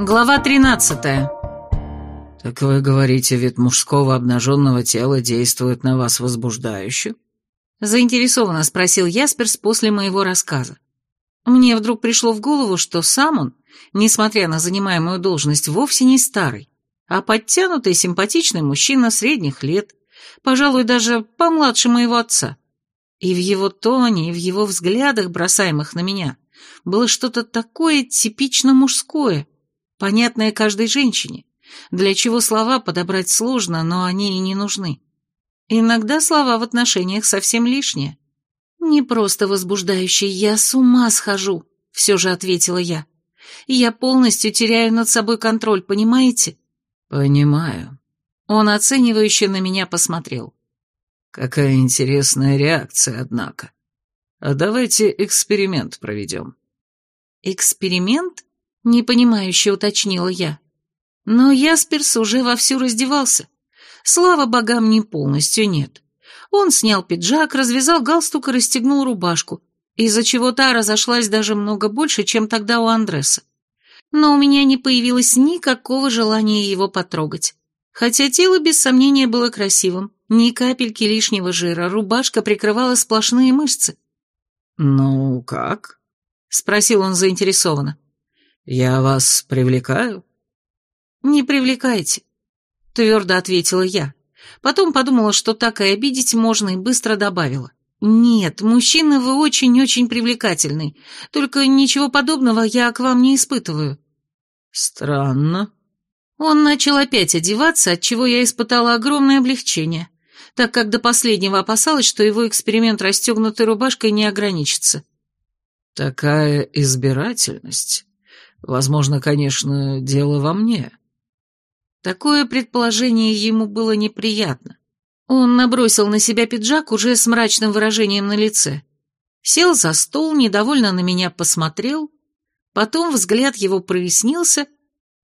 Глава 13 «Так вы говорите, вид мужского обнаженного тела действует на вас возбуждающе?» Заинтересованно спросил Ясперс после моего рассказа. Мне вдруг пришло в голову, что сам он, несмотря на занимаемую должность, вовсе не старый, а подтянутый симпатичный мужчина средних лет, пожалуй, даже помладше моего отца. И в его тоне, и в его взглядах, бросаемых на меня, было что-то такое типично мужское, понятное каждой женщине, для чего слова подобрать сложно, но они и не нужны. Иногда слова в отношениях совсем лишние. «Не просто возбуждающие, я с ума схожу», — все же ответила я. «Я полностью теряю над собой контроль, понимаете?» «Понимаю». Он оценивающе на меня посмотрел. «Какая интересная реакция, однако. А давайте эксперимент проведем». «Эксперимент?» — непонимающе уточнила я. Но Ясперс уже вовсю раздевался. Слава богам, не полностью нет. Он снял пиджак, развязал галстук и расстегнул рубашку, из-за чего та разошлась даже много больше, чем тогда у Андреса. Но у меня не появилось никакого желания его потрогать. Хотя тело без сомнения было красивым, ни капельки лишнего жира, рубашка прикрывала сплошные мышцы. «Ну, как?» — спросил он заинтересованно. «Я вас привлекаю?» «Не привлекайте», — твердо ответила я. Потом подумала, что так и обидеть можно, и быстро добавила. «Нет, мужчина вы очень-очень привлекательный, только ничего подобного я к вам не испытываю». «Странно». Он начал опять одеваться, от чего я испытала огромное облегчение, так как до последнего опасалась, что его эксперимент расстегнутой рубашкой не ограничится. «Такая избирательность. Возможно, конечно, дело во мне». Такое предположение ему было неприятно. Он набросил на себя пиджак уже с мрачным выражением на лице. Сел за стол, недовольно на меня посмотрел, потом взгляд его прояснился,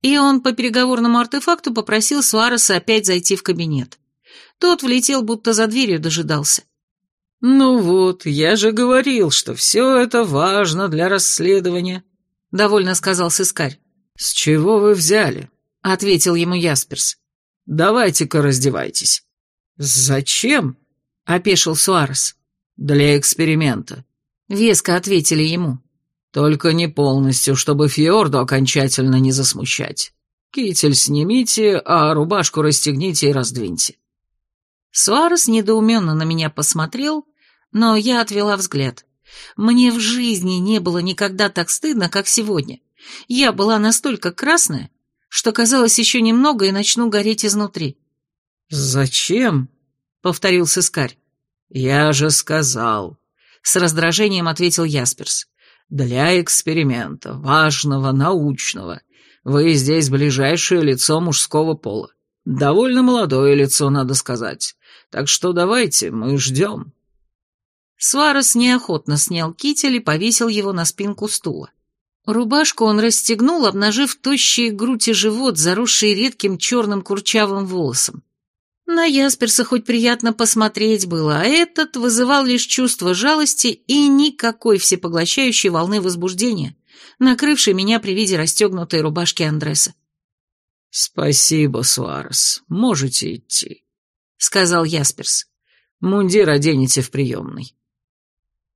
и он по переговорному артефакту попросил Суареса опять зайти в кабинет. Тот влетел, будто за дверью дожидался. «Ну вот, я же говорил, что все это важно для расследования», — довольно сказал сыскарь. «С чего вы взяли?» — ответил ему Ясперс. «Давайте-ка раздевайтесь». «Зачем?» — опешил Суарес. «Для эксперимента», — веско ответили ему. «Только не полностью, чтобы Фьорду окончательно не засмущать. Китель снимите, а рубашку расстегните и раздвиньте». Суарес недоуменно на меня посмотрел, но я отвела взгляд. Мне в жизни не было никогда так стыдно, как сегодня. Я была настолько красная, что казалось еще немного и начну гореть изнутри. «Зачем?» — повторил сыскарь. «Я же сказал», — с раздражением ответил Ясперс. «Для эксперимента, важного, научного. Вы здесь ближайшее лицо мужского пола. Довольно молодое лицо, надо сказать. Так что давайте, мы ждем». Сварос неохотно снял китель и повесил его на спинку стула. Рубашку он расстегнул, обнажив тощие грудь и живот, заросшие редким черным курчавым волосом. На Ясперса хоть приятно посмотреть было, а этот вызывал лишь чувство жалости и никакой всепоглощающей волны возбуждения, накрывшей меня при виде расстегнутой рубашки Андреса. «Спасибо, Суарес, можете идти», — сказал Ясперс. «Мундир оденете в приемной».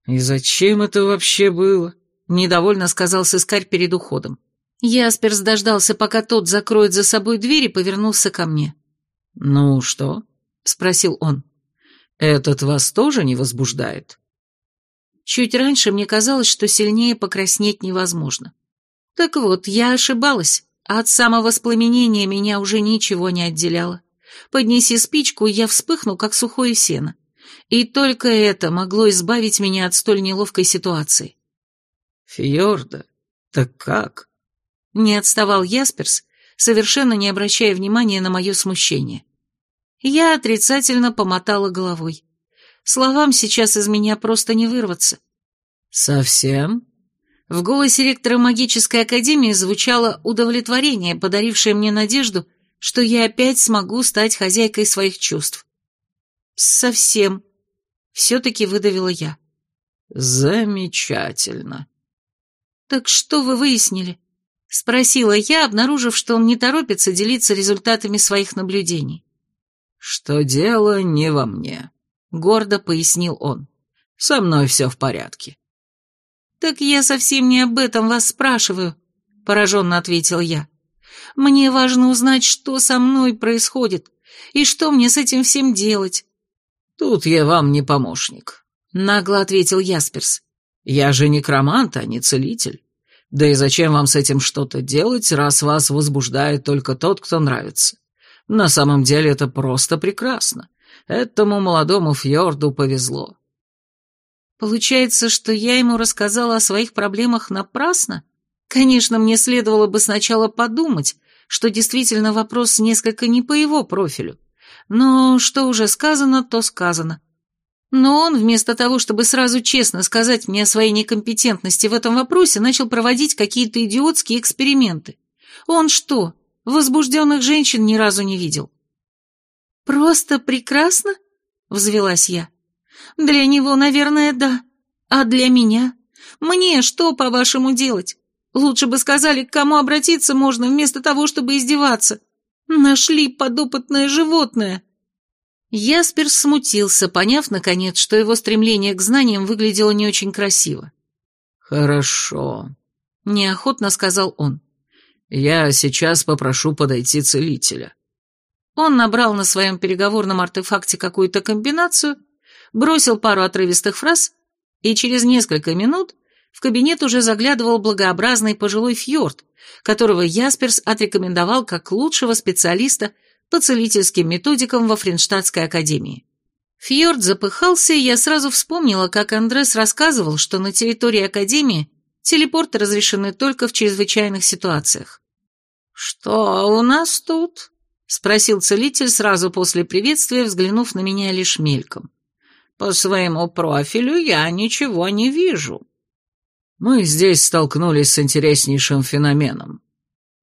«И зачем это вообще было?» Недовольно сказал сыскарь перед уходом. Ясперс дождался, пока тот закроет за собой дверь и повернулся ко мне. «Ну что?» — спросил он. «Этот вас тоже не возбуждает?» Чуть раньше мне казалось, что сильнее покраснеть невозможно. Так вот, я ошибалась. От самовоспламенения меня уже ничего не отделяло. Поднеси спичку, я вспыхну, как сухое сено. И только это могло избавить меня от столь неловкой ситуации. «Фьорда? Так как?» Не отставал Ясперс, совершенно не обращая внимания на мое смущение. Я отрицательно помотала головой. Словам сейчас из меня просто не вырваться. «Совсем?» В голосе ректора магической академии звучало удовлетворение, подарившее мне надежду, что я опять смогу стать хозяйкой своих чувств. «Совсем», — все-таки выдавила я. «Замечательно», «Так что вы выяснили?» — спросила я, обнаружив, что он не торопится делиться результатами своих наблюдений. «Что дело не во мне», — гордо пояснил он. «Со мной все в порядке». «Так я совсем не об этом вас спрашиваю», — пораженно ответил я. «Мне важно узнать, что со мной происходит, и что мне с этим всем делать». «Тут я вам не помощник», — нагло ответил Ясперс. «Я же некромант, а не целитель. Да и зачем вам с этим что-то делать, раз вас возбуждает только тот, кто нравится? На самом деле это просто прекрасно. Этому молодому фьорду повезло. Получается, что я ему рассказала о своих проблемах напрасно? Конечно, мне следовало бы сначала подумать, что действительно вопрос несколько не по его профилю. Но что уже сказано, то сказано. Но он, вместо того, чтобы сразу честно сказать мне о своей некомпетентности в этом вопросе, начал проводить какие-то идиотские эксперименты. Он что, возбужденных женщин ни разу не видел? «Просто прекрасно?» — взвелась я. «Для него, наверное, да. А для меня? Мне что, по-вашему, делать? Лучше бы сказали, к кому обратиться можно, вместо того, чтобы издеваться. Нашли подопытное животное». Яспер смутился, поняв, наконец, что его стремление к знаниям выглядело не очень красиво. «Хорошо», — неохотно сказал он. «Я сейчас попрошу подойти целителя». Он набрал на своем переговорном артефакте какую-то комбинацию, бросил пару отрывистых фраз, и через несколько минут в кабинет уже заглядывал благообразный пожилой фьорд, которого Ясперс отрекомендовал как лучшего специалиста по целительским методикам во Френштадтской академии. Фьорд запыхался, и я сразу вспомнила, как Андрес рассказывал, что на территории академии телепорты разрешены только в чрезвычайных ситуациях. «Что у нас тут?» — спросил целитель сразу после приветствия, взглянув на меня лишь мельком. «По своему профилю я ничего не вижу». «Мы здесь столкнулись с интереснейшим феноменом»,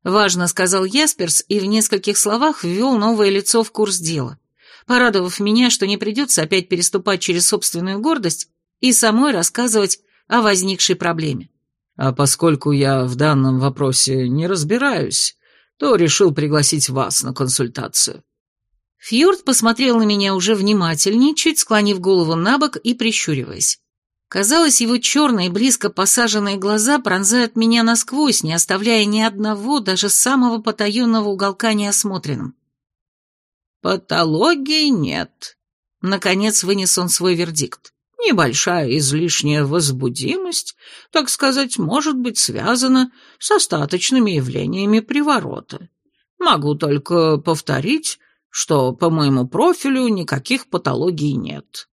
Важно сказал Ясперс и в нескольких словах ввел новое лицо в курс дела, порадовав меня, что не придется опять переступать через собственную гордость и самой рассказывать о возникшей проблеме. А поскольку я в данном вопросе не разбираюсь, то решил пригласить вас на консультацию. Фьорд посмотрел на меня уже внимательнее, чуть склонив голову на бок и прищуриваясь. Казалось, его черные, близко посаженные глаза пронзают меня насквозь, не оставляя ни одного, даже самого потаенного уголка неосмотренным. «Патологии нет», — наконец вынес он свой вердикт. «Небольшая излишняя возбудимость, так сказать, может быть связана с остаточными явлениями приворота. Могу только повторить, что по моему профилю никаких патологий нет».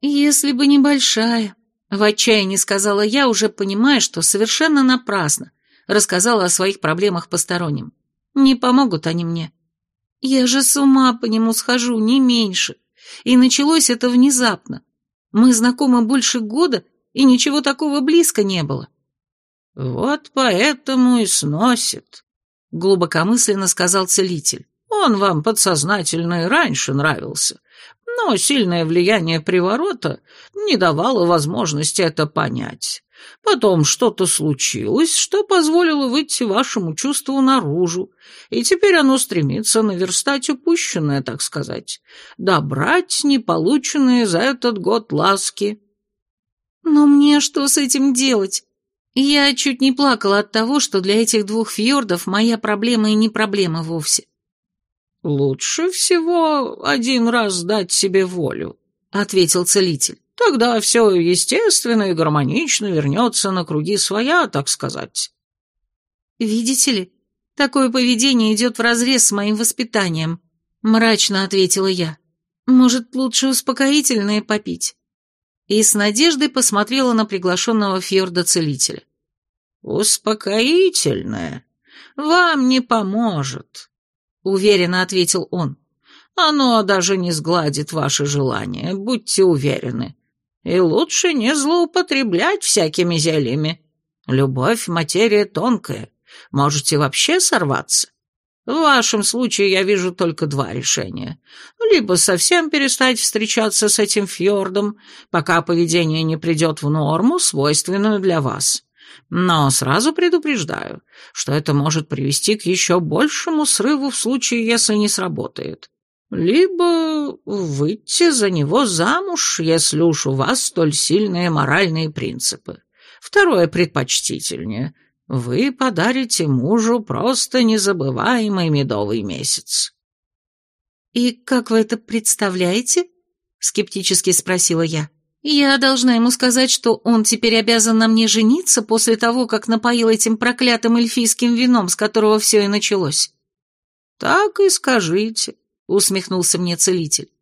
«Если бы небольшая», — в отчаянии сказала я, уже понимая, что совершенно напрасно рассказала о своих проблемах посторонним. Не помогут они мне. Я же с ума по нему схожу, не меньше. И началось это внезапно. Мы знакомы больше года, и ничего такого близко не было. «Вот поэтому и сносит», — глубокомысленно сказал целитель. «Он вам подсознательно и раньше нравился, но сильное влияние приворота не давало возможности это понять. Потом что-то случилось, что позволило выйти вашему чувству наружу, и теперь оно стремится наверстать упущенное, так сказать, добрать неполученные за этот год ласки. Но мне что с этим делать? Я чуть не плакала от того, что для этих двух фьордов моя проблема и не проблема вовсе. «Лучше всего один раз дать себе волю», — ответил целитель. «Тогда все естественно и гармонично вернется на круги своя, так сказать». «Видите ли, такое поведение идет вразрез с моим воспитанием», — мрачно ответила я. «Может, лучше успокоительное попить?» И с надеждой посмотрела на приглашенного Фьорда целителя. «Успокоительное? Вам не поможет уверенно ответил он. Оно даже не сгладит ваши желания, будьте уверены. И лучше не злоупотреблять всякими зельями. Любовь — материя тонкая, можете вообще сорваться. В вашем случае я вижу только два решения. Либо совсем перестать встречаться с этим фьордом, пока поведение не придет в норму, свойственную для вас. Но сразу предупреждаю, что это может привести к еще большему срыву в случае, если не сработает. Либо выйти за него замуж, если уж у вас столь сильные моральные принципы. Второе предпочтительнее. Вы подарите мужу просто незабываемый медовый месяц. «И как вы это представляете?» — скептически спросила я. «Я должна ему сказать, что он теперь обязан на мне жениться после того, как напоил этим проклятым эльфийским вином, с которого все и началось». «Так и скажите», усмехнулся мне целитель.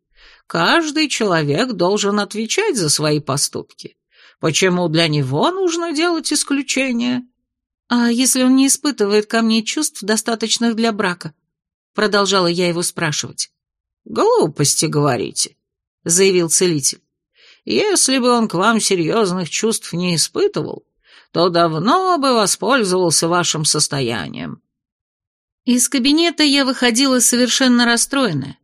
Каждый человек должен отвечать за свои поступки. Почему для него нужно делать исключение? А если он не испытывает ко мне чувств, достаточных для брака? Продолжала я его спрашивать. Глупости говорите, заявил целитель. Если бы он к вам серьезных чувств не испытывал, то давно бы воспользовался вашим состоянием. Из кабинета я выходила совершенно расстроенная.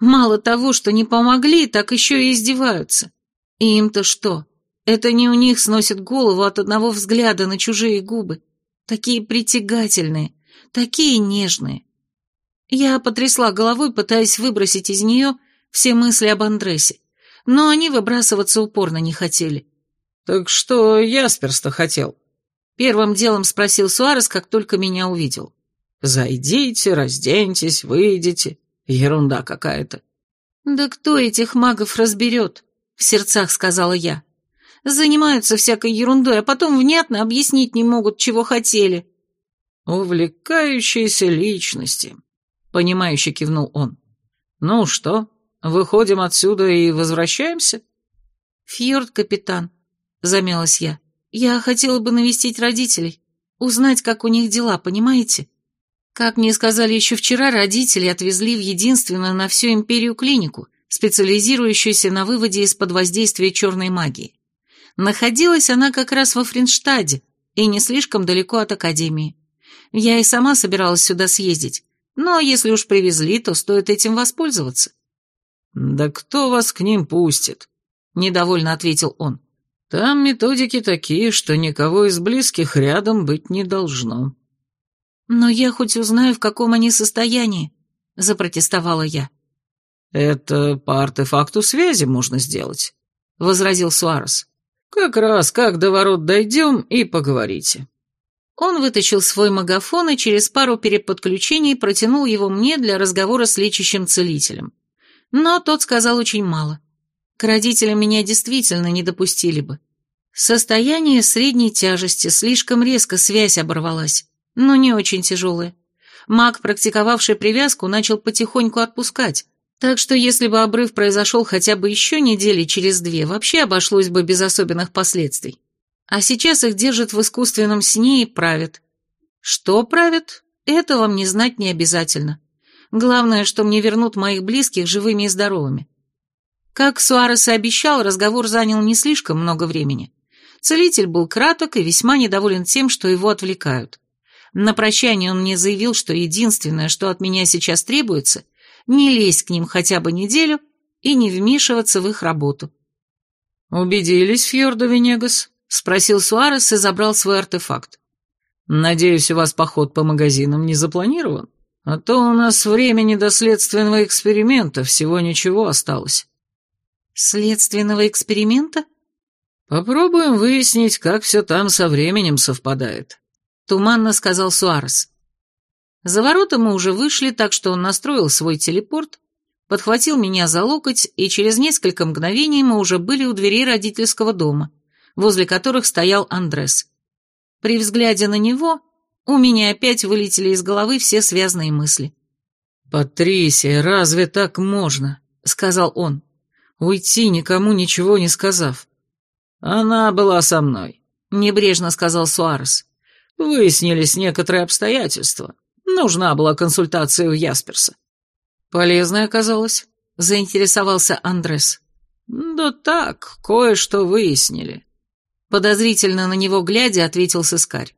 Мало того, что не помогли, так еще и издеваются. И им-то что? Это не у них сносит голову от одного взгляда на чужие губы. Такие притягательные, такие нежные. Я потрясла головой, пытаясь выбросить из нее все мысли об Андресе, но они выбрасываться упорно не хотели. «Так что Ясперс-то хотел?» Первым делом спросил Суарес, как только меня увидел. Зайдите, разденьтесь, выйдите. Ерунда какая-то. Да кто этих магов разберет? В сердцах сказала я. Занимаются всякой ерундой, а потом внятно объяснить не могут, чего хотели. Увлекающиеся личности, понимающе кивнул он. Ну что, выходим отсюда и возвращаемся? Фьорд, капитан, замялась я. Я хотела бы навестить родителей, узнать, как у них дела, понимаете? Как мне сказали еще вчера, родители отвезли в единственную на всю империю клинику, специализирующуюся на выводе из-под воздействия черной магии. Находилась она как раз во Фринштаде и не слишком далеко от Академии. Я и сама собиралась сюда съездить, но если уж привезли, то стоит этим воспользоваться. «Да кто вас к ним пустит?» — недовольно ответил он. «Там методики такие, что никого из близких рядом быть не должно». «Но я хоть узнаю, в каком они состоянии», — запротестовала я. «Это по артефакту связи можно сделать», — возразил Суарес. «Как раз как до ворот дойдем и поговорите». Он вытащил свой магафон и через пару переподключений протянул его мне для разговора с лечащим целителем. Но тот сказал очень мало. К родителям меня действительно не допустили бы. Состояние средней тяжести, слишком резко связь оборвалась но не очень тяжелые. Маг, практиковавший привязку, начал потихоньку отпускать, так что если бы обрыв произошел хотя бы еще недели через две, вообще обошлось бы без особенных последствий. А сейчас их держат в искусственном сне и правят. Что правят, это вам не знать не обязательно. Главное, что мне вернут моих близких живыми и здоровыми. Как Суарес и обещал, разговор занял не слишком много времени. Целитель был краток и весьма недоволен тем, что его отвлекают. На прощание он мне заявил, что единственное, что от меня сейчас требуется, не лезть к ним хотя бы неделю и не вмешиваться в их работу. «Убедились, Фьордо Венегас?» — спросил Суарес и забрал свой артефакт. «Надеюсь, у вас поход по магазинам не запланирован? А то у нас времени до следственного эксперимента всего ничего осталось». «Следственного эксперимента?» «Попробуем выяснить, как все там со временем совпадает», Туманно сказал Суарес. За ворота мы уже вышли, так что он настроил свой телепорт, подхватил меня за локоть, и через несколько мгновений мы уже были у дверей родительского дома, возле которых стоял Андрес. При взгляде на него у меня опять вылетели из головы все связанные мысли. «Патрисия, разве так можно?» — сказал он. «Уйти, никому ничего не сказав». «Она была со мной», — небрежно сказал Суарес. Выяснились некоторые обстоятельства. Нужна была консультация у Ясперса. Полезная оказалась, заинтересовался Андрес. Да так, кое-что выяснили. Подозрительно на него глядя, ответил сыскарь.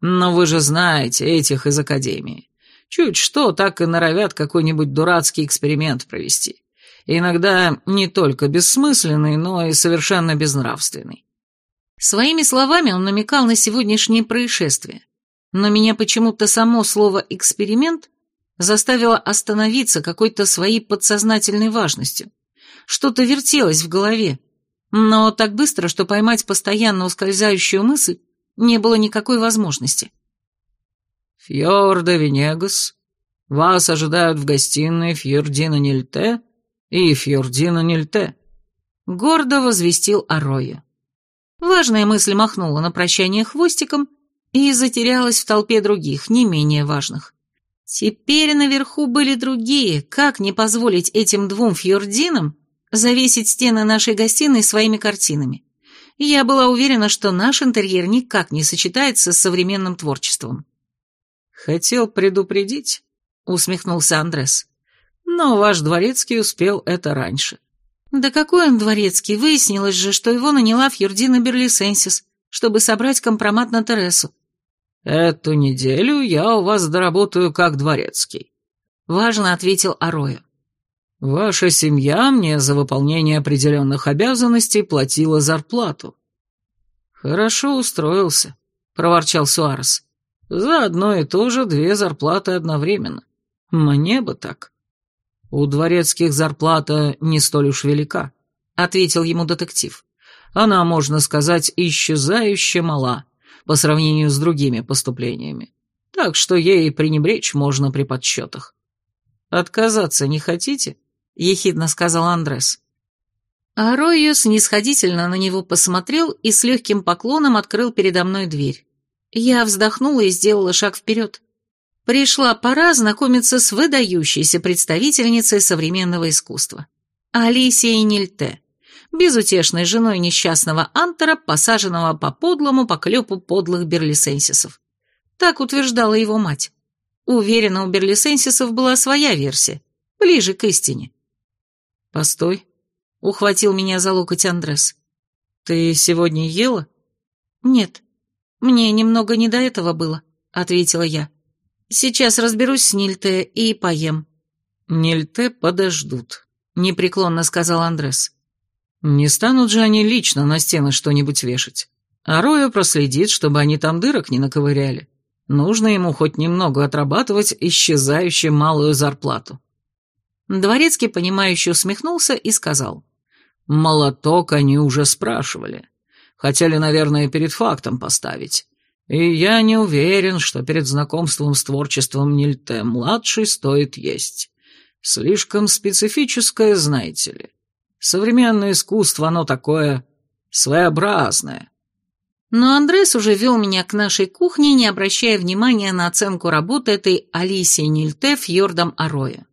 Но вы же знаете этих из Академии. Чуть что, так и норовят какой-нибудь дурацкий эксперимент провести. Иногда не только бессмысленный, но и совершенно безнравственный. Своими словами он намекал на сегодняшнее происшествие, но меня почему-то само слово «эксперимент» заставило остановиться какой-то своей подсознательной важностью. Что-то вертелось в голове, но так быстро, что поймать постоянно ускользающую мысль не было никакой возможности. «Фьорда Венегас, вас ожидают в гостиной Фьордина Нильте и Фьордина Нильте», — гордо возвестил Ароя. Важная мысль махнула на прощание хвостиком и затерялась в толпе других, не менее важных. Теперь наверху были другие, как не позволить этим двум фьординам завесить стены нашей гостиной своими картинами. Я была уверена, что наш интерьер никак не сочетается с современным творчеством. «Хотел предупредить», — усмехнулся Андрес. «Но ваш дворецкий успел это раньше. Да какой он дворецкий? Выяснилось же, что его наняла Фьюрдина Берлисенсис, чтобы собрать компромат на Тересу. «Эту неделю я у вас доработаю как дворецкий», — важно ответил Ароя. «Ваша семья мне за выполнение определенных обязанностей платила зарплату». «Хорошо устроился», — проворчал Суарес. «За одно и то же две зарплаты одновременно. Мне бы так». «У дворецких зарплата не столь уж велика», — ответил ему детектив. «Она, можно сказать, исчезающе мала по сравнению с другими поступлениями, так что ей пренебречь можно при подсчетах». «Отказаться не хотите?» — ехидно сказал Андрес. Аройо снисходительно на него посмотрел и с легким поклоном открыл передо мной дверь. Я вздохнула и сделала шаг вперед. Пришла пора знакомиться с выдающейся представительницей современного искусства. Алисией Нильте, безутешной женой несчастного Антера, посаженного по подлому поклепу подлых берлисенсисов. Так утверждала его мать. Уверена, у берлисенсисов была своя версия, ближе к истине. «Постой», — ухватил меня за локоть Андрес. «Ты сегодня ела?» «Нет, мне немного не до этого было», — ответила я. Сейчас разберусь с Нильте и поем». «Нильте подождут», — непреклонно сказал Андрес. «Не станут же они лично на стены что-нибудь вешать. А Роя проследит, чтобы они там дырок не наковыряли. Нужно ему хоть немного отрабатывать исчезающую малую зарплату». Дворецкий, понимающе усмехнулся и сказал. «Молоток они уже спрашивали. Хотели, наверное, перед фактом поставить. И я не уверен, что перед знакомством с творчеством Нильте-младший стоит есть. Слишком специфическое, знаете ли. Современное искусство, оно такое своеобразное. Но Андрес уже вел меня к нашей кухне, не обращая внимания на оценку работы этой Алисии Нильте Фьордом Ароя.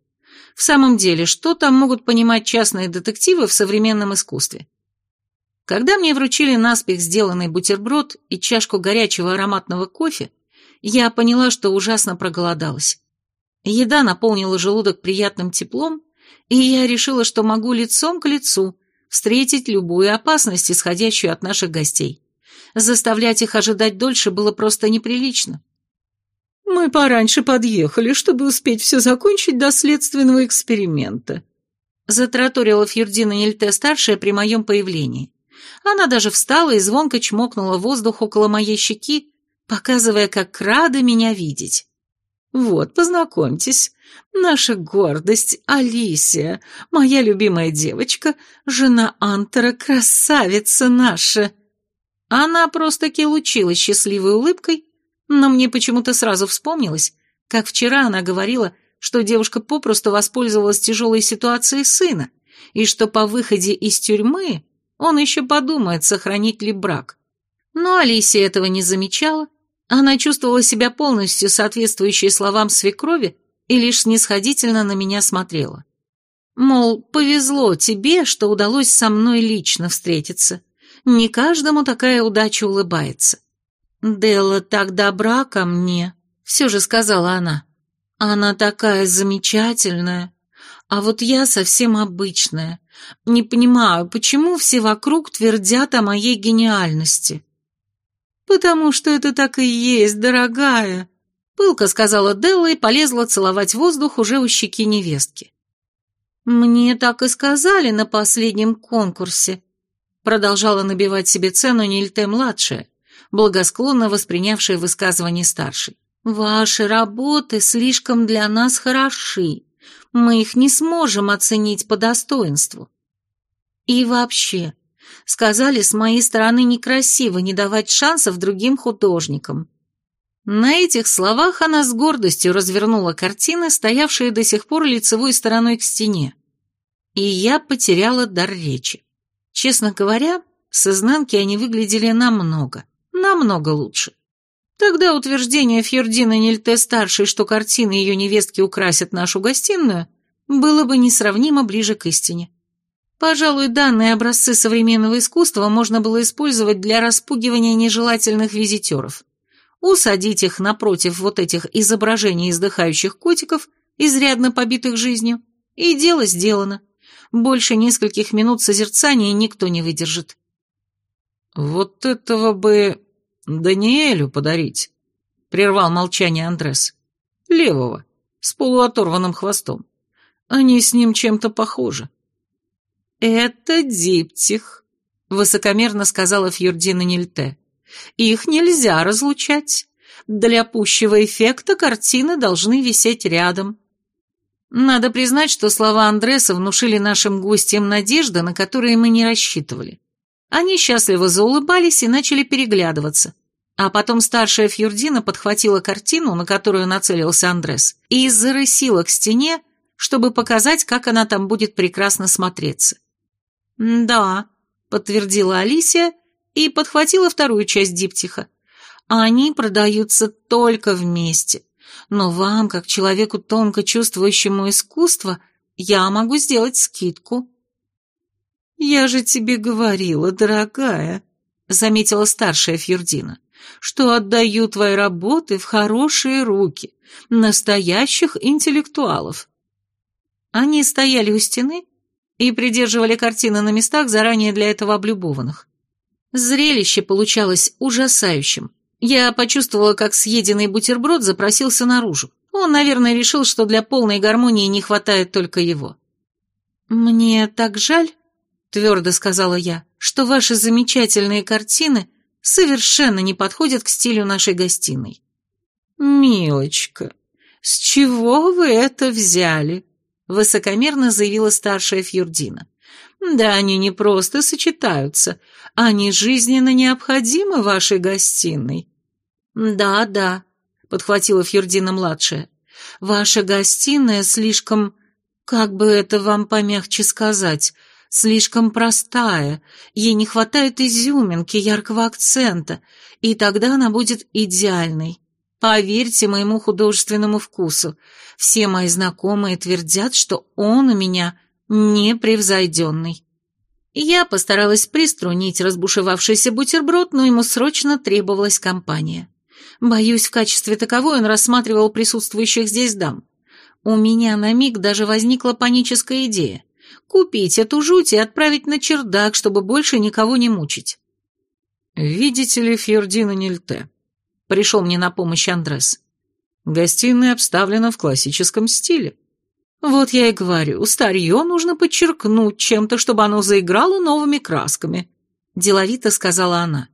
В самом деле, что там могут понимать частные детективы в современном искусстве? Когда мне вручили наспех сделанный бутерброд и чашку горячего ароматного кофе, я поняла, что ужасно проголодалась. Еда наполнила желудок приятным теплом, и я решила, что могу лицом к лицу встретить любую опасность, исходящую от наших гостей. Заставлять их ожидать дольше было просто неприлично. «Мы пораньше подъехали, чтобы успеть все закончить до следственного эксперимента», затраторила Фьюрдина Нильте-старшая при моем появлении. Она даже встала и звонко чмокнула воздух около моей щеки, показывая, как рада меня видеть. «Вот, познакомьтесь, наша гордость Алисия, моя любимая девочка, жена Антера, красавица наша!» Она просто-таки лучилась счастливой улыбкой, но мне почему-то сразу вспомнилось, как вчера она говорила, что девушка попросту воспользовалась тяжелой ситуацией сына, и что по выходе из тюрьмы он еще подумает, сохранить ли брак. Но Алисия этого не замечала. Она чувствовала себя полностью соответствующей словам свекрови и лишь снисходительно на меня смотрела. Мол, повезло тебе, что удалось со мной лично встретиться. Не каждому такая удача улыбается. «Делла так добра ко мне», — все же сказала она. «Она такая замечательная, а вот я совсем обычная. Не понимаю, почему все вокруг твердят о моей гениальности. Потому что это так и есть, дорогая, пылко сказала Делла и полезла целовать воздух уже у щеки невестки. Мне так и сказали на последнем конкурсе. Продолжала набивать себе цену Нильте-младшая, благосклонно воспринявшая высказывание старшей. «Ваши работы слишком для нас хороши. Мы их не сможем оценить по достоинству. И вообще, сказали, с моей стороны некрасиво не давать шансов другим художникам. На этих словах она с гордостью развернула картины, стоявшие до сих пор лицевой стороной к стене. И я потеряла дар речи. Честно говоря, с изнанки они выглядели намного, намного лучше. Тогда утверждение Фьордины Нильте-старшей, что картины ее невестки украсят нашу гостиную, было бы несравнимо ближе к истине. Пожалуй, данные образцы современного искусства можно было использовать для распугивания нежелательных визитеров. Усадить их напротив вот этих изображений издыхающих котиков, изрядно побитых жизнью, и дело сделано. Больше нескольких минут созерцания никто не выдержит. «Вот этого бы Даниэлю подарить», — прервал молчание Андрес. «Левого, с полуоторванным хвостом. Они с ним чем-то похожи». «Это диптих», — высокомерно сказала Фьюрдина Нильте. «Их нельзя разлучать. Для пущего эффекта картины должны висеть рядом». Надо признать, что слова Андреса внушили нашим гостям надежды, на которые мы не рассчитывали. Они счастливо заулыбались и начали переглядываться. А потом старшая Фьюрдина подхватила картину, на которую нацелился Андрес, и зарысила к стене, чтобы показать, как она там будет прекрасно смотреться. «Да», — подтвердила Алисия и подхватила вторую часть диптиха. «Они продаются только вместе. Но вам, как человеку тонко чувствующему искусство, я могу сделать скидку». «Я же тебе говорила, дорогая», — заметила старшая Фьюрдина, «что отдаю твои работы в хорошие руки, настоящих интеллектуалов». Они стояли у стены, и придерживали картины на местах, заранее для этого облюбованных. Зрелище получалось ужасающим. Я почувствовала, как съеденный бутерброд запросился наружу. Он, наверное, решил, что для полной гармонии не хватает только его. «Мне так жаль», — твердо сказала я, — «что ваши замечательные картины совершенно не подходят к стилю нашей гостиной». «Милочка, с чего вы это взяли?» высокомерно заявила старшая Фьюрдина. «Да они не просто сочетаются, они жизненно необходимы вашей гостиной». «Да, да», — подхватила Фьюрдина-младшая. «Ваша гостиная слишком, как бы это вам помягче сказать, слишком простая, ей не хватает изюминки, яркого акцента, и тогда она будет идеальной. Поверьте моему художественному вкусу, все мои знакомые твердят, что он у меня непревзойденный. Я постаралась приструнить разбушевавшийся бутерброд, но ему срочно требовалась компания. Боюсь, в качестве таковой он рассматривал присутствующих здесь дам. У меня на миг даже возникла паническая идея — купить эту жуть и отправить на чердак, чтобы больше никого не мучить. «Видите ли, Фьордина Нильте?» Пришел мне на помощь Андрес. Гостиная обставлена в классическом стиле. Вот я и говорю, старье нужно подчеркнуть чем-то, чтобы оно заиграло новыми красками, деловито сказала она.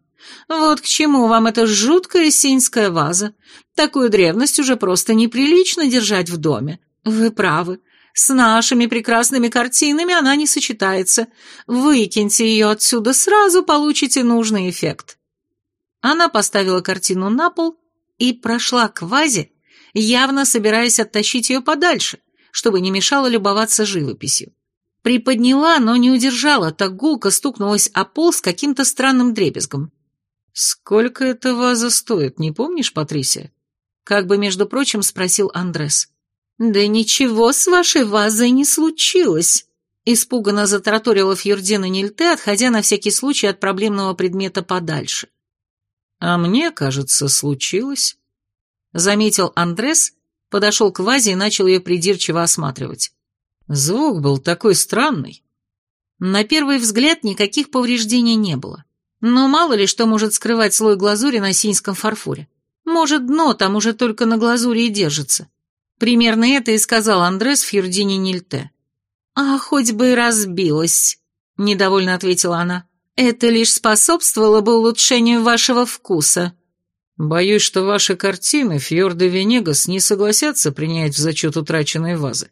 Вот к чему вам эта жуткая синьская ваза. Такую древность уже просто неприлично держать в доме. Вы правы. С нашими прекрасными картинами она не сочетается. Выкиньте ее отсюда сразу, получите нужный эффект. Она поставила картину на пол и прошла к вазе, явно собираясь оттащить ее подальше, чтобы не мешало любоваться живописью. Приподняла, но не удержала, так гулко стукнулась о пол с каким-то странным дребезгом. «Сколько эта ваза стоит, не помнишь, Патрисия?» Как бы, между прочим, спросил Андрес. «Да ничего с вашей вазой не случилось», испуганно затараторила Фьюрдина Нильте, отходя на всякий случай от проблемного предмета подальше. «А мне, кажется, случилось», Заметил Андрес, подошел к вазе и начал ее придирчиво осматривать. Звук был такой странный. На первый взгляд никаких повреждений не было. Но мало ли что может скрывать слой глазури на синьском фарфоре. Может, дно там уже только на глазури и держится. Примерно это и сказал Андрес Фьюрдине Нильте. «А хоть бы и разбилась», — недовольно ответила она. Это лишь способствовало бы улучшению вашего вкуса. Боюсь, что ваши картины Фьорды Венегас не согласятся принять в зачет утраченные вазы.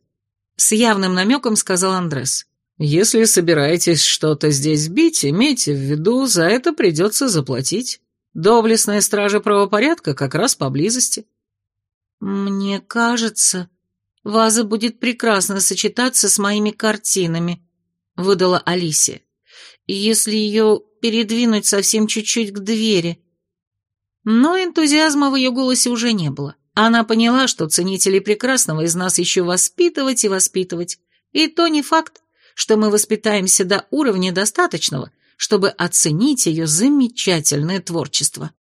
С явным намеком сказал Андрес. Если собираетесь что-то здесь бить, имейте в виду, за это придется заплатить. Доблестная стража правопорядка как раз поблизости. Мне кажется, ваза будет прекрасно сочетаться с моими картинами, выдала Алисия. Если ее передвинуть совсем чуть-чуть к двери. Но энтузиазма в ее голосе уже не было. Она поняла, что ценителей прекрасного из нас еще воспитывать и воспитывать. И то не факт, что мы воспитаемся до уровня достаточного, чтобы оценить ее замечательное творчество.